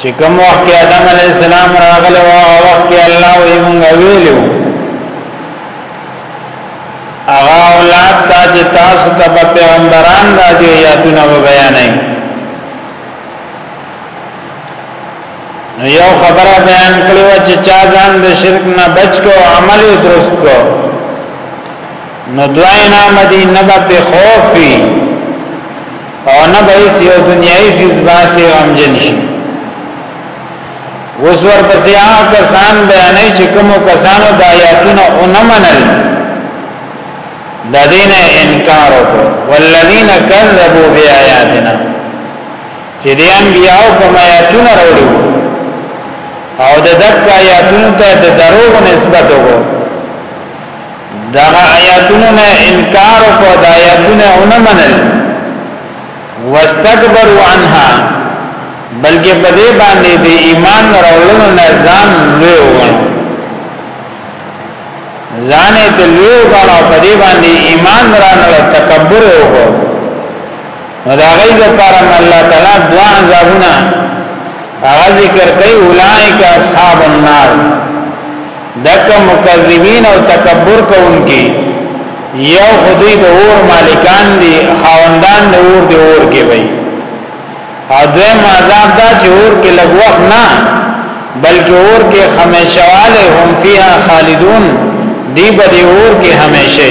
چې کوم وخت کې آدم علی السلام راغله او هغه وخت کې الله یې مونږ ویلو هغه اولاد ته چې تاسو ته پیغمبران راځي یا دونه بیانې نو یو خبره بیان کړو چې چا ځان د شرک نه بچ کو عمل درست کو نو دوینا مدینه به خوفی او نه به یو دنیایي سیز باسي او امجن شي اوس ورپسې هغه کسان بیانې چې کوم کسانو د آیاتونو اونمنل د دینه انکار وکړو والذین کذبوا بیااتنا چې دې انبیاء په آیاتونو راوړو او د دک آیاتونو ته د دروغ نسبت وکړو دا آیاتونو نه انکار او د آیاتونو نه منل واستكبروا عنها بلکې په دې باندې د ایمان راوړلو نه ځان لوی وګڼو ځان ته لوی وګڼو په دې باندې ایمان رانه تکبر وګڼو نو دا غي د پاره الله تعالی دوا عذابونه هغه ذکر کوي اولائک اصحاب النار دک مکذبین او تکبر کوونکي یو خدای د اور مالکان دي خاوندان د اور دی اور کې وي او دویم عذاب دا چې اور کې لږ وخت نه بلکې اور کې همیشه والے هم فیها خالدون دی به اور کې همیشه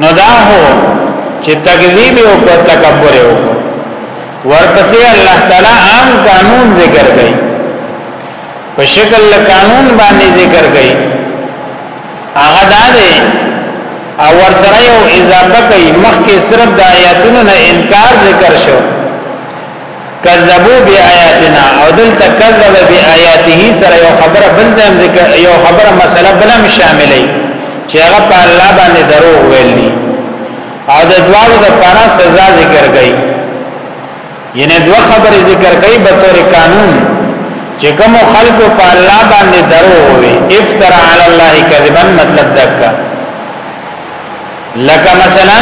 نو دا هو چې تکذیب او تکبر یو ورپسې الله تعالی عام قانون ذکر کړي په شکل قانون باندې ذکر کړي هغه دا دی او ورسره یو اضافه کوي مخکې صرف د آیاتونو نه انکار ذکر شو کذبو بیااتنا او دلته کذب بیااته سره یو خبره بل ځم ذکر یو خبره مسله بلم شاملې چې هغه په الله باندې درو ویلي او د دواو د پارا سزا ذکر کړي ینه دوه خبره ذکر کړي به تور قانون چې کوم خلکو په الله باندې درو وي افترا علی الله کذبا مطلب دکا لکه مثلا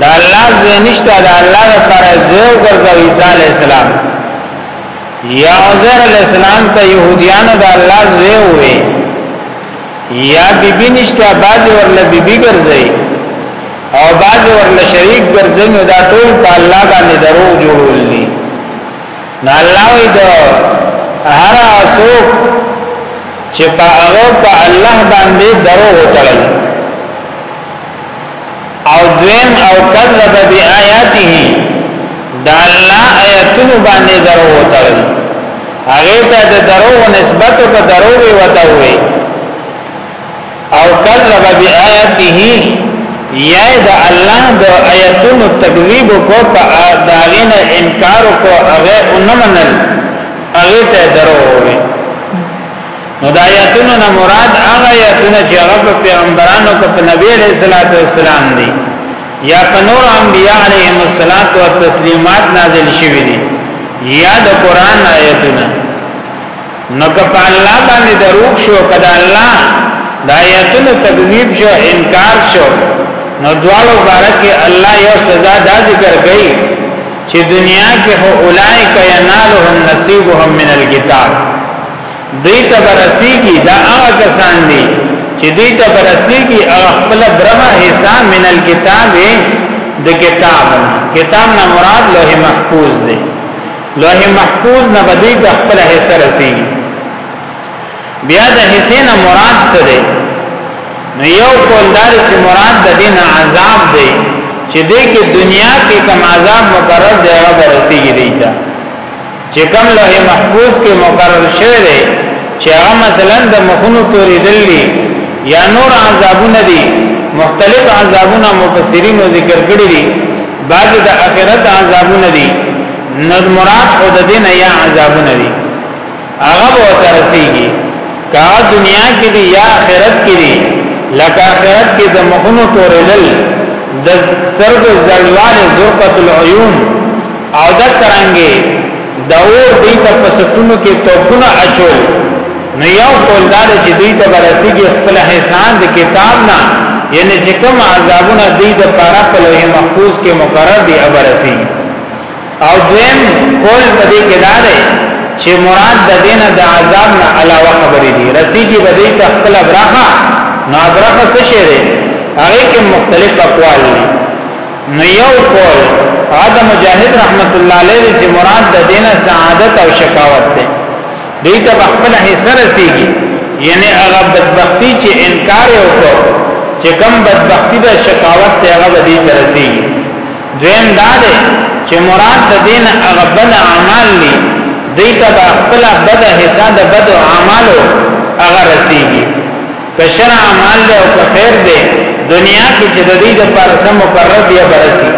دا الله زوی نشته دا الله لپاره زوی ګرځاو عیسی علی السلام یا عزیر علی السلام ته يهوديان دا الله زوی وي یا بیبی نشته باز ورله بیبی ګرځي او باز ورله شریک ګرځي نو دا ټول په الله باندې درو جوړول دي نه الله وی دو هر اسوک چې په هغه په الله باندې درو وتړل او دویم او کذب بیااته دا الله آیاتونو باندې درو وتړل هغه ته د درو نسبت په درو وی وتاوي او کذب بیااته یا د الله د آیتونو تکذیب کو په داغین انکار کو هغه اونمنل هغه ته درو وي نو د آیتونو نه مراد هغه آیتونه چې هغه په پیغمبرانو کو په نبی علیہ الصلوۃ والسلام دي یا په نور انبیاء علیهم الصلوۃ والتسلیمات نازل شوی دي یا د قران آیتونه نو که په الله باندې دروغ شو کدا الله د آیاتونو تکذیب شو انکار شو نو دواړو بارکه الله یو سزا دا ذکر کړي چې دنیا کې هو اولایک ینالهم نصیبهم من الكتاب دوی ته برسیږي دا هغه کسان دي چې دوی ته برسیږي هغه خپل برمه حصہ من الكتاب د کتاب کتاب نه مراد لوح محفوظ دی لوح محفوظ نه بدی د خپل حصہ رسیږي بیا د حصے نه مراد څه دی نو یو کول دار چې مراد د دین عذاب دی چې دې کې دنیا کې کوم عذاب مقرر دی هغه رسیږي دی دا چې کوم لوح محفوظ کې مقرر شوی دی چې هغه مثلا د مخونو تورې دلی یا نور عذابونه دي مختلف عذابونه مفسرین ذکر کړی دي بعض د اخرت عذابونه دي نو مراد خود دین یا عذابونه دي هغه به ترسيږي کا دنیا کې دي یا آخرت کې دي لکه آخرت کې د مخونو تورېدل د سترګو زړواله زرقت العيون او د ترنګي دا اور دوی ته په سټونو کې توپونه اچول نو یو قول دا چې دوی ته برسیږي خپل حسان د کتاب نه یعنی چې کوم عذابونه دوی د پاره په لوی محفوظ کې مقرر دي ابرسي او دویم قول په دې کې دا دی چې مراد د دین د عذاب نه علاوه خبرې دي رسیږي به دوی ته خپل برخه نو برخه څه شي هغه کې مختلف اقوال دي نو یو قول هغه مجاهد رحمت الله علیه چې مراد د دین سعادت او شکاوت ده دې ته خپل حصہ رسیږي یعنی هغه بدبختی چې انکار وکړو چې کم بدبختی د شکاوت ته هغه دې ته رسیږي دویم دا ده چې مراد د دین هغه بد اعمال دي دې ته خپل بد حصہ د بد اعمالو هغه رسیږي که شر اعمال دی او که خیر دی دنیا کې چې د دې د پرسه مقرر بیا برسي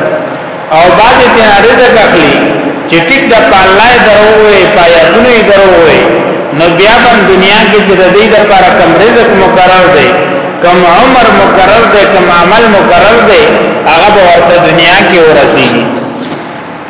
او بعد دې رزق اخلي چې ټیک د پالای درو وي پایاتونه درو وي نو بیا په دنیا کې چې د دې د پر کم رزق مقرر دی کم عمر مقرر دی کم عمل مقرر دی هغه به ورته دنیا کې ورسیږي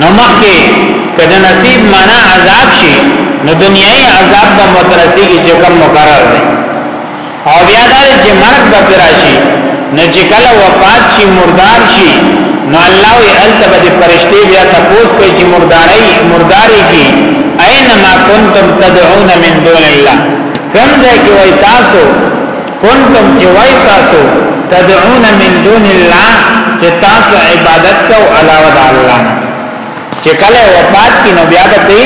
نو مخکې کله نصیب معنا عذاب شي نو دنیای عذاب به مترسیږي چې کوم مقرر دی او بیا دا چې مرګ به راشي نو چې کله وفات شي مردار شي نو الله وی التبه د فرشتي بیا تپوس کوي چې مرداري مرداري کی اينما کنتم تدعون من دون الله کوم ځای کې وای تاسو کنتم چې وای تاسو تدعون من دون الله چې تاسو عبادت کو علاوه د الله چې کله وفات کی نو بیا به ته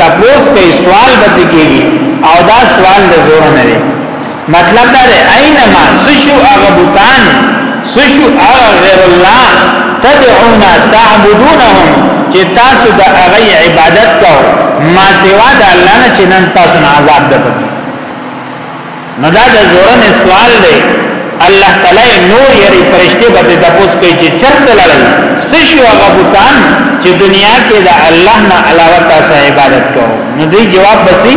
تپوس کوي سوال به کیږي او دا سوال د زور نه دی مطلب دا دی اينما سشو اغبطان سشو اغ غیر الله تدعون تعبدونهم چې تاسو د هغه عبادت کو ما سوا د الله نه چې نن تاسو عذاب ده نو دا د زورن سوال دی الله تعالی نور یری فرشته به د تاسو کوي چې چرته لړل سشو هغه بوتان چې دنیا کې د الله نه علاوه تاسو عبادت کوو نو دوی جواب بسی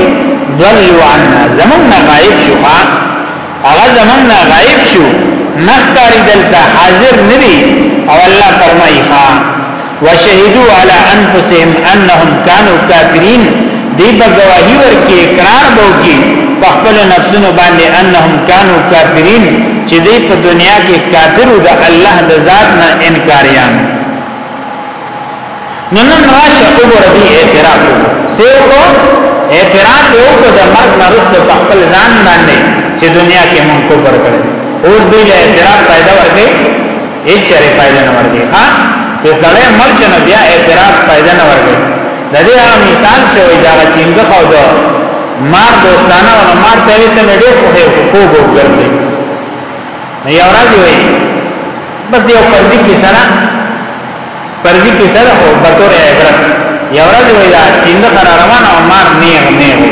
ضلوا عنا زمون نه غایب شو هغه زمون نه غایب شو نختاری دلته حاضر ندی او الله فرمایي ها وشهدوا على انفسهم انهم كانوا كافرين دی په گواہی ورکی اقرار بو کی په خپل نفسونو باندې انهم كانوا كافرين چې دی په دنیا کې کافرو د الله د ذات نه انکاریان نو نن راشه وګوره دی اعتراف سیو کو اعتراف یو کو د مرګ نه رسته په خپل ځان باندې چې دنیا کې مونږ کو پر کړی اوس دی له اعتراف پیدا ورکړي هیڅ چره فائدہ نه ورګي ها چې سړی مرچ نه بیا اعتراض فائدہ نه ورګي د دې هغه مثال شوی دا چې موږ خو دا مار دوستانه او مار ته ته ډېر خو هي کو کو ګرځي نه یو راځي وي بس یو پردي کې سره پردي کې سره هو بطور عبرت یو راځي وي دا چې موږ روان او مار نه نه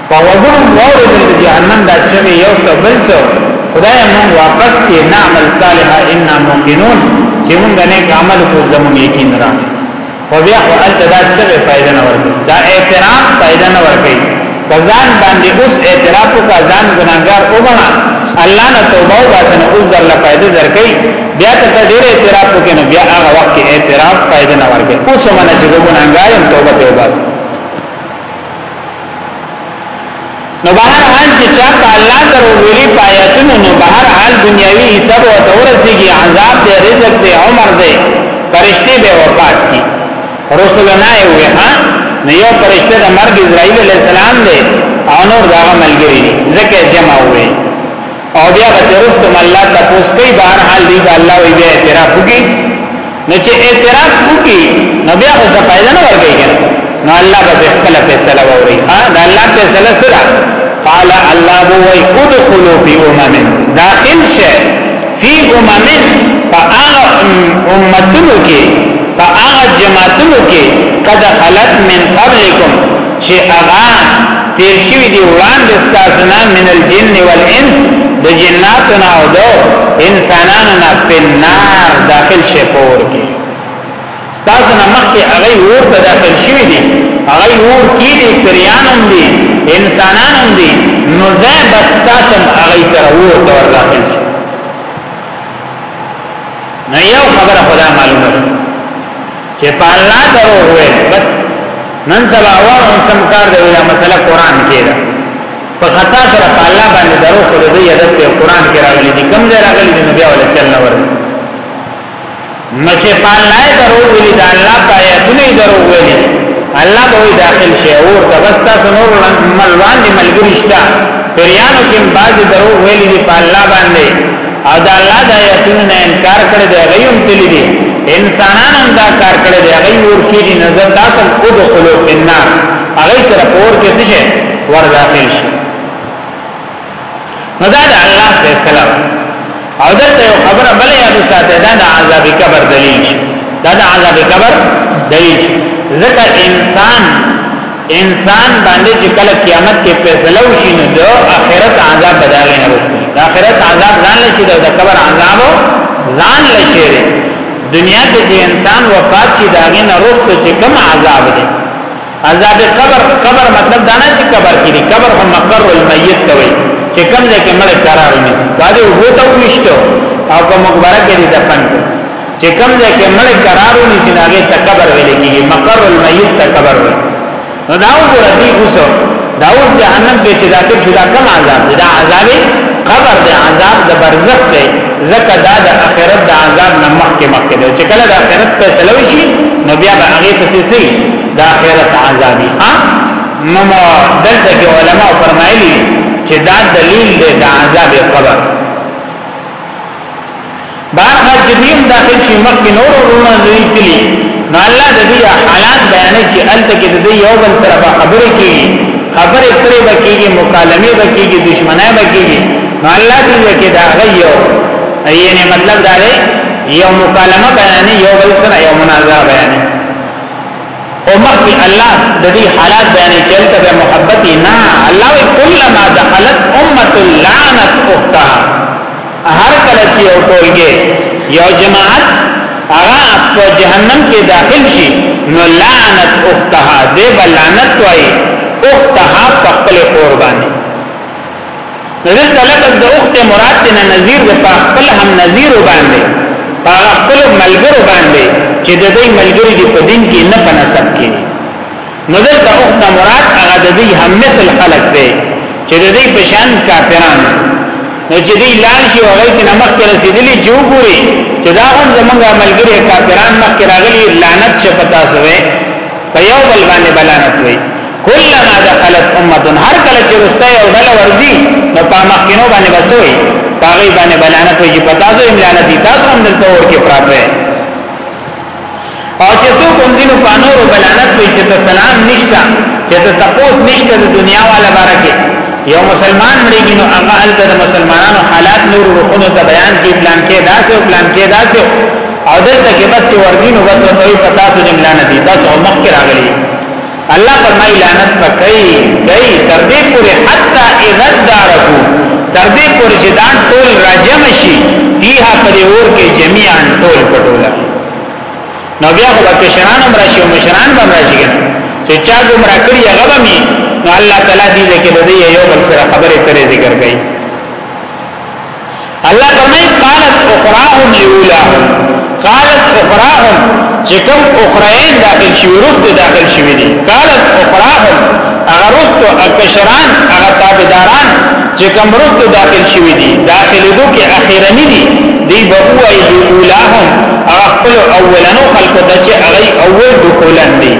په وګونو مورد د جهنم دا چغې یو څه بل څه خدای مون واپس کې نعمل صالحا انا موقنون چې مونږ نه عمل کو زموږ یقین را خو بیا خو الته دا چغې فائدہ نه ورکړي دا اعتراف فائدہ نه ورکړي کزان باندې اوس اعتراف او کزان ګناګار وګڼه الله نه توبه او باسنه اوس در لا فائدہ درکې بیا ته ډېر اعتراف وکړي بیا هغه وخت کې اعتراف فائدہ نه ورکړي اوس مونږ چې ګناګار توبه ته وباسه نو بهر حال چې چا په الله درو ویلي پایتونو نو بهر حال دنیاوی حساب او تورسیږي عذاب دی رزق دی عمر دی فرشتي به وفات کی رسول نه وي ها نو یو فرشته د مرګ اسرائیل علی السلام دی او نور دا ملګری دی ځکه جمع وي او بیا به ترستم الله تپوس کوي بهر حال دی به الله وی بیا اعتراف وکي نو چې اعتراف وکي نو بیا خو څه فائدہ نه ورګي کنه نو الله به خپل فیصله ووري ها دا الله فیصله سره قال الله وی ادخلوا فی امم داخل شه فی امم فآغ امتنو کې فآغ جماعتنو کې قد خلت من قبلکم چې هغه تیر شوی دی وړاندې تاسو نه من الجن والانس د جناتو نه او د انسانانو نه په نار داخل شي پور کې تاسو نه مخکې هغه ور ته داخل شوی دی هغه ور کې دي پریانم دي انسانانم دي نو زه بس تاسو هغه سره ور ته ور داخل شي نه یو خبره خدا معلومه چې په الله درو وې بس نن سبا واه هم سم کار دی دا مسله قران کې ده په خطا سره په الله باندې درو خو دې عادت په قران کې راغلي دي کوم ځای راغلي دي نو بیا ولا چل نه ورته نو چې په الله درو وې دا الله په آیاتونه درو وې الله به داخل شي او د بس تاسو نور ملوان دي ملګری شته پریانو کې بعض درو وې دي په الله باندې او دا الله د آیاتونو نه انکار کړی دی هغه هم تللی دی انسانان هم دا کار کړی دی هغه ور کې دي نظر تاسو او د قلوب النار هغه سره پور کې څه شي ور داخل شي نو دا د الله فیصله او دا ته خبره بل یاد ساته دا د عذاب قبر دلیل شي دا د عذاب قبر دلیل شي ځکه انسان انسان باندې چې کله قیامت کې فیصله وشي نو د آخرت عذاب بداغې نه وشي د آخرت عذاب ځان لشي د قبر عذاب ځان لشي دنیا کې چې انسان وفات شي داغه نه وروسته چې کوم عذاب دی عذاب قبر قبر مطلب دا نه چې قبر کې دی قبر هم مقر المیت ته وایي چې کوم ځای کې مړ قرار ونیسي دا دې وو ته وشته او کوم مبارک دې دفن کړي چې کوم ځای کې مړ قرار ونیسي هغه تکبر ویل کیږي مقر المیت تکبر ویل نو دا وګوره دی اوسو دا اوس جهنم کې چې داخل شي دا کم عذاب دی دا عذاب قبر دی عذاب د برزخ دی ځکه دا د آخرت د عذاب نه مخکې مخکې دی چې کله د آخرت فیصله وشي نو بیا به هغه پسې سي د آخرت عذابي ها نو دلته کې علما فرمایلي چې دا دلیل دی د عذاب قبر بهر حال چې دیم داخل شي مخکې نور ورونه دی کلی نو الله د دې حالات بیان چې الته کې د دې یو بل سره به خبرې کیږي خبرې کړې به کیږي مکالمه به کیږي دښمنه به کیږي نو الله دې کې دا غيو یعنی مطلب دا دی یو مکالمه بیان یو بل سره یو مناظره بیان او مخکې الله د دې حالات بیان چې الته به محبت نه الله کله ما دخلت امه لعنت اختها هر کله چې یو ټولګه یو جماعت هغه په جهنم کې داخل شي نو لعنت اختها دې بلعنت وای اختها په خپل قربان دلته لفظ د اخت مراد نه نذیر د په خپل هم نذیر باندې په خپل ملګرو باندې چې د دې ملګری دی په دین کې نه پنسب کې نو دلته اوخ نه مراد هغه د دې هم مثل خلق دی چې د دې بشان کافران نو چې دې لال شي هغه کې نمک کې رسیدلی جو ګوري چې دا هم زمونږ عملګری کافران مخ کې راغلي لعنت شه پتا سوې په یو بل باندې بلانت وي کلما دخلت امه هر کله چې رسته یو ډل ورزي نو په مخ کې نو باندې بسوي پاغي باندې بلانت وي چې پتا سوې لعنت دي تاسو هم دلته ورکه پراته او چې څوک هم دینو په نورو بلانت وي چې ته سلام نشته چې ته تپوس نشته د دنیا والا بارکه یو مسلمان مړیږي نو هغه الته د مسلمانانو حالات نور روحونو ته بیان کی پلان کې داسې او پلان کې داسې او دلته کې بس چې ورځینو بس ورته پتا څه جمله نه دي تاسو مخکې راغلي الله فرمای لعنت پکای دای تر دې پورې حتا اذا دارکو تر دې پورې چې دا ټول راجم شي فيها پر اور کې جميعا ټول پټولا نو بیا خو کې شران هم راشي او مشران هم راشي چې چا ګمرا کړی هغه به می نو الله تعالی دې کې د یو بل سره خبرې ترې ذکر کړي الله فرمای قالت اخراهم لاولاهم قالت اخراهم چې کوم اخرین داخل شي ورست داخل شي دي قالت اخراهم هغه رست او کشران هغه تابعداران چې کوم رست داخل شي دي داخل دو کې اخیرنی دي دی به وای لاولاهم هغه خپل اولنو خلق ته چې هغه اول دخولن دي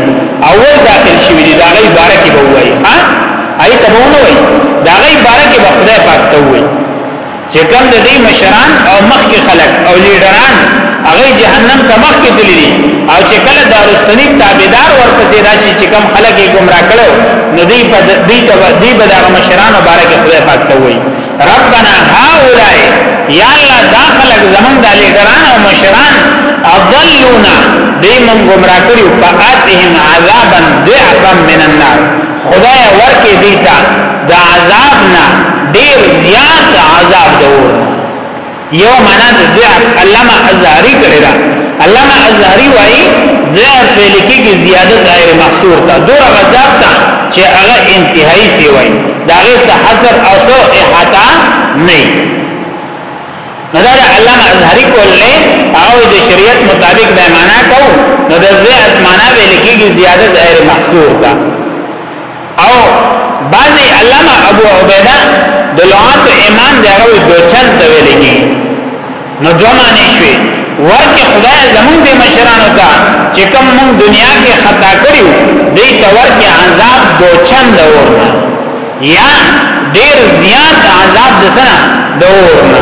اول داخل شي دي دا غي بارکه به وای ها هغه ته مونږ وای دا غي بارکه به خدای پاک ته وای چې کوم د دې مشران او مخکې خلک او لیډران هغه جهنم ته مخکې تللی او چې کله دا رستنی تابعدار ورپسې راشي چې کوم خلک یې گمراه کړو نو دې په دې ته دې به د مشران مبارک خدای پاک ته وای ربنا هؤلاء یا الله دا خلق زمون د لګران او مشران اضلونا دی مون گمراه کړو فاتهم عذابا ضعفا من النار خدای ورکه دیتا دا عذابنا ډیر زیات عذاب دور یو معنا د ضعف علامه ازهری کړی دا علامه ازهری وایي ضعف ویل کېږي زیاده غیر محصور ته دور غذاب ته چې هغه انتهایی سی وایي دا غي حصر او سو احاطه نه نو دا علامه ازهری کوله هغه د شریعت مطابق به معنا کو نو د ضعف معنا ویل کېږي زیاده غیر محصور ته او بعضی علامه ابو عبیده د لغات امام دی هغه دوچن ته ویل کی نو دوه معنی شوی ورکه خدای زمون دې مشرانو ته چې کوم مون دنیا کې خطا کړیو دې ته ورکه عذاب دوچن د ورنه یا ډیر زیات عذاب د سره د ورنه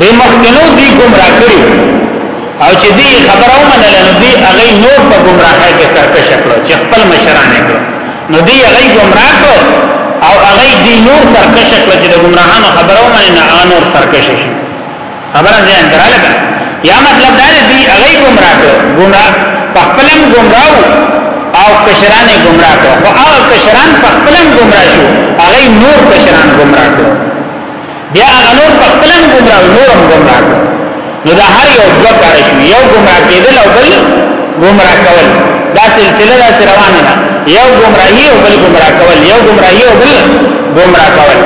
دې مخکنو دې گمراه کړی او چې دې خبره ومنل نو دې هغه نور په گمراهۍ کې سرکش کړو چې خپل مشران کړو نو دې هغه گمراه کړو او هغه دې نور سرکش کړو چې د گمراهانو خبره ومنل نه نور سرکش شي خبره ځان دراله یا مطلب دا دی هغه گمراه کړو گمراه په خپلم گمراه او کشران گمراه کړو خو هغه کشران په خپلم گمراه شو هغه نور کشران گمراه کړو بیا هغه نور په خپل هم ګمراه نور هم ګمراه نو دا هر یو دوه کار شو یو ګمراه کېدل او بل ګمراه کول دا سلسله دا روانه ده یو ګمراهي او بل ګمراه کول یو ګمراهي او بل ګمراه کول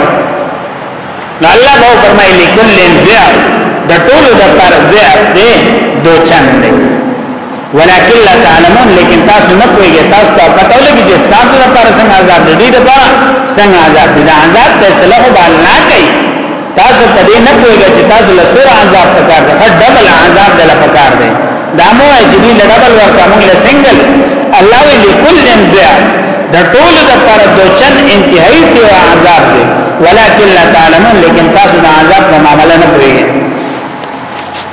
نو الله به فرمایي لکل انذار د ټولو د پر ذات دی دوچن دی ولكن لا تعلمون لیکن تاسو نه پوهیږئ تاسو ته پته ولګي چې تاسو لپاره څنګه عذاب دی دې لپاره څنګه عذاب دی دا عذاب فیصله خو الله کوي تاسو په دې نه پوهیږئ چې تاسو له سور عذاب پکار دی هر ډول عذاب دل پکار دی دا مو چې دې لډبل ورته موږ له سنگل الله وی لكل انبیا د ټول د پر دوچن انتهایی دی عذاب دی ولكن لا تعلمون لیکن تاسو د عذاب په معاملې نه پوهیږئ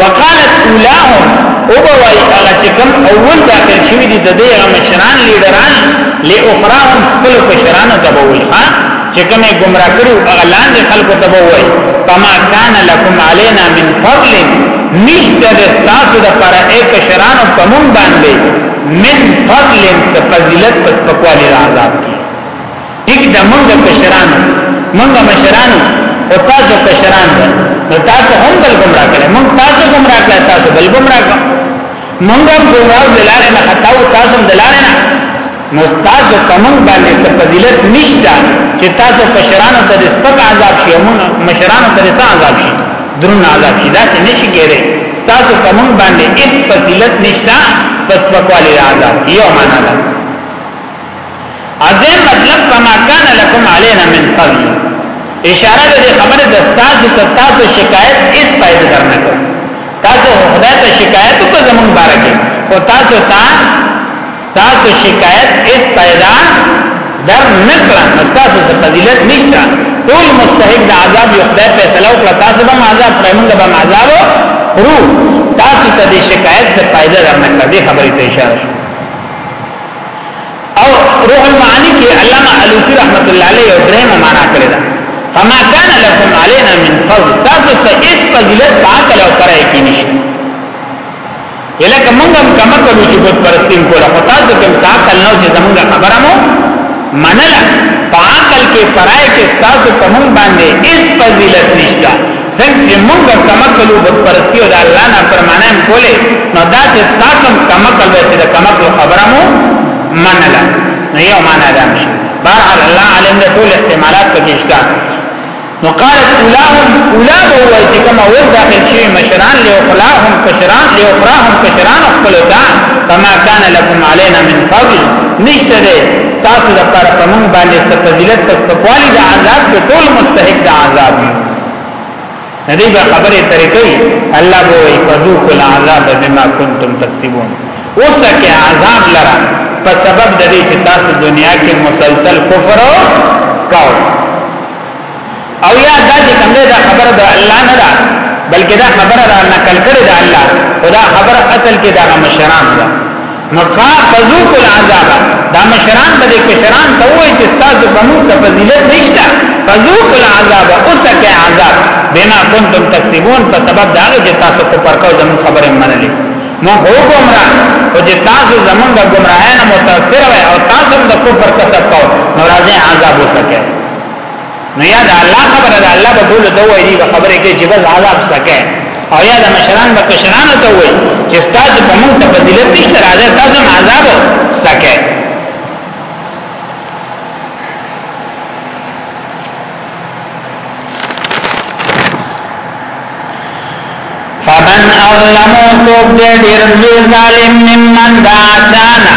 وقالت اولاهم او بوای هغه چې کوم اول داخل شوی دي د دې مشران لیډران لاخراهم خپل کشرانو ته بوي ها چې کومه گمراه کړو هغه لاندې خلکو ته بوي فما كان لكم علينا من فضل نشته د تاسو د پر ایک کشرانو کوم باندې من فضل فضیلت پس پکوالی عذاب ټیک د مونږ کشرانو مونږ مشرانو او تاسو کشران نو تاسو هم بل گمراه کړئ مونږ تاسو گمراه کړئ تاسو بل گمراه کړئ مونږ هم گمراه دلاره نه خطا او تاسو هم دلاره نه نو تاسو کوم باندې څه فضیلت نشته چې تاسو کشرانو ته سپک عذاب شي او مونږ مشرانو ته څه عذاب شي درن عذاب شي دا څه نشي کېږي تاسو کوم باندې هیڅ فضیلت نشته پس بکوالی عذاب یو معنا ده اځه مطلب فما کان لكم علينا من فضل اشاره د خبره د تاسو ته تاسو شکایت هیڅ فائدہ درنه کوي تاسو خدای ته شکایت په زمون باره کې او تاسو ته تاسو شکایت هیڅ فائدہ در نه کړه تاسو څه فضیلت نشته ټول مستحق د عذاب یو خدای فیصله وکړه تاسو به عذاب پرمنګ به عذاب خرو تاسو ته د شکایت څخه فائدہ درنه کړه دې خبرې ته اشاره او روح المعانی کې علامه علوسی رحمت الله علیه او درېمه معنا کړی دا فما كان لكم علينا من فضل تاسو ته هیڅ فضیلت په عقل او پرای کې نشته یلکه موږ هم کم کړو چې بت پرستین کوله خو تاسو کوم ساعت نو چې زموږ خبره مو منله په عقل کې پرای کې تاسو په موږ باندې هیڅ فضیلت نشته څنګه چې موږ کمکل او بت پرستی او د الله نه فرمانه هم کوله نو دا چې تاسو کمکل وای چې د کمکل خبره مو منله نو یو معنا ده مشه بار الله علم د ټول احتمالات پکې شته نو قالت اولاهم اولاد هو چې کما ور داخل شي مشران له اخلاهم کشران له اخراهم کشران خپل دا فما كان لكم علينا من فضل نشته ده تاسو د پر پمن باندې څه فضیلت پس په کوالي د عذاب کې ټول مستحق د عذاب ندی به خبره طریقې الله به وي فذوق العذاب بما كنتم تكسبون اوسه کې عذاب لره په سبب د دې چې تاسو دنیا کې مسلسل کفر کاو او یا دا چې کوم دا خبره د الله نه ده بلکې دا خبره را نقل کړې ده الله خدا خبره اصل کې دا مشران ده نو کا فذوق العذاب دا مشران به کشران ته وای چې تاسو په موږ څه فضیلت نشته فذوق العذاب اوسکه عذاب بما كنتم تکسبون په سبب دا چې تاسو کو پرکو زمون خبره منلې مو هو ګمرا او چې تاسو زمون د ګمراهۍ نه متاثر وای او تاسو د کفر کسب کو نو راځي عذاب وسکه نو یا دا الله خبره ده الله به ټول ته وایي دی به خبره کې چې بس عذاب سکه او یا دا مشران به کشران ته وایي چې تاسو په موږ څه فضیلت نشته راځه تاسو عذاب سکه فمن اظلم سوک دے دیر ظالم ممن دا چانا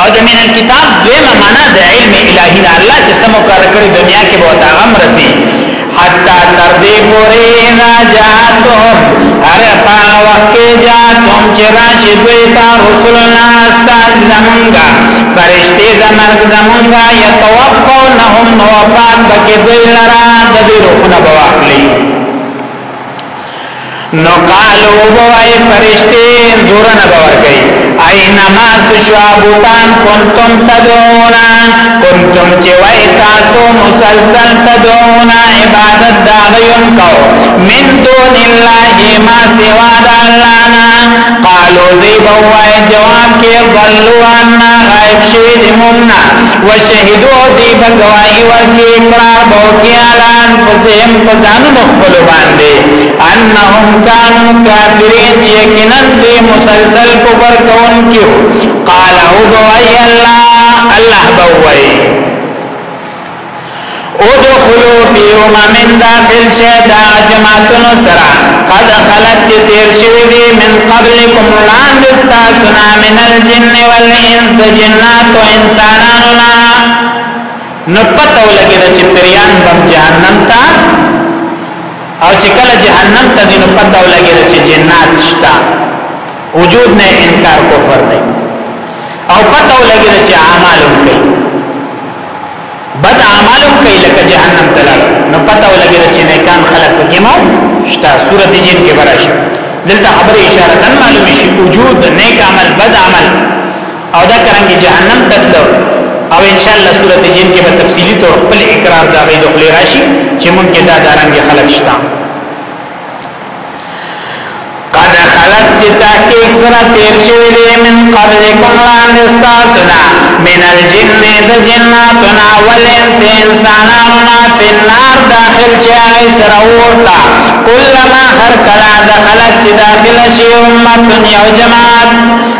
او د من الكتاب دویمه معنا د علم الهی نه الله چې سم کار کړی دنیا کې به تا غم رسی حتا تر دې پورې اذا جاتهم هر پا وخت جاتهم چې راشي دوی ته رسولنا استاد زمونږه فرشتي د مرګ زمونږه يتوفونهم وفات بکې دوی لرا د دې روحونه بواخلي نو قالو وای فرشتي زور نه باور کوي اينما سشوا بوتان کنتم تدعونا کنتم چې وای تاسو مسلسل تدعونا عبادت دا غيوم کو من دون الله ما سوا د الله نه قالو دی بوای جواب کې ضلوا عنا غائب شوی دمونا وشهدو او دوی به ګواهي ورکړي، اقرار به وکړي، علی انفسهم په ځانونو خپلو باندې، انهم کانو کافرین چې یقینا دوی مسلسل کفر کوونکي وو، قال او به وایي الله، الله به وایي. ادخلوا فی امم داخل شه دا جماعتونو سرا قد خلت چه تیر شوی دی من قبلکم لاندستا سنا من الجن والانس دا جنات و انسانانونا نپتو لگی دا چه پریان بم جهنم تا او چه کل جهنم تا دی نپتو لگی دا چه جنات شتا وجود نه انکار کفر دی او پتو لگی دا چه عمالو کئی بد عملم کوي لکه جهنم ته لاړ نو پته ولګي چې نیکان خلق پکې مو شته سورۃ جن کې براشي دلته خبره اشاره تن معلومه شي وجود نیک عمل بد عمل او دا کرنګ جهنم ته تلو او ان شاء الله سورۃ جن کې به تفصيلي تور خپل اقرار دا غي دخل راشي چې مونږه دا دارنګ خلق شته قد خلت چې تحقیق سره تیر شوی دی من قبل کوم وړاندې ستاسو نه من الجن د جناتو نه والانس انسانانو نه په نار داخل چې هغه سره ورته کله ما هر کله دخلت چې داخله شي امت یو جماعت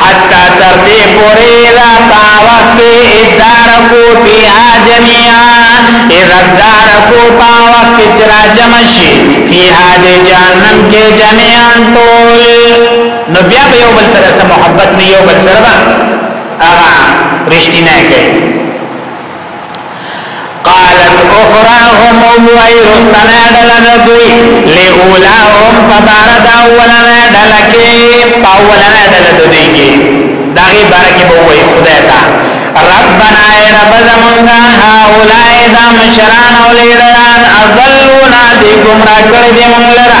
حتی تر دې پورې دا په وخت کې ادارکو پی آجمیا ادارکو په وخت کې چې را جمع شي فیها د جهنم کې جميعا ټول نو بیا به یو بل سره سم محبت نه یو بل سره هغه رښتینه کوي قالت اخراهم اوای رستنا ډله د دوی لولاهم فبارد اولنا ډله کې پاولنا ډله د دوی کې داغه بارکه به وای خدای تا ربنا رب زمونږه هاولای دا مشران او لیډران اضلونا دی گمراه کړی دی مونږ لره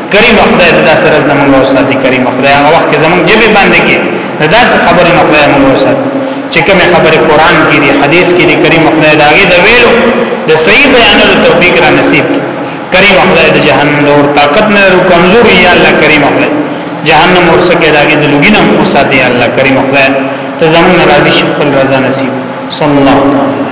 کریم خدای دا سره زمونږ او ساتي کریم خدای هغه وخت زمونږ جبه باندې کې دا څه خبره نه خدای مونږ او ساتي چې کومه خبره قران کې دي حدیث کې دي کریم خدای دا غي د ویلو د صحیح بیانولو توفیق را نصیب کریم خدای د جهنم دور طاقت نه ورو کمزور یا الله کریم خدای جهنم ورسکه دا غي د لګینه مو ساتي الله کریم خدای ته زمونږ راضي شي خپل رضا نصیب صلی الله علیه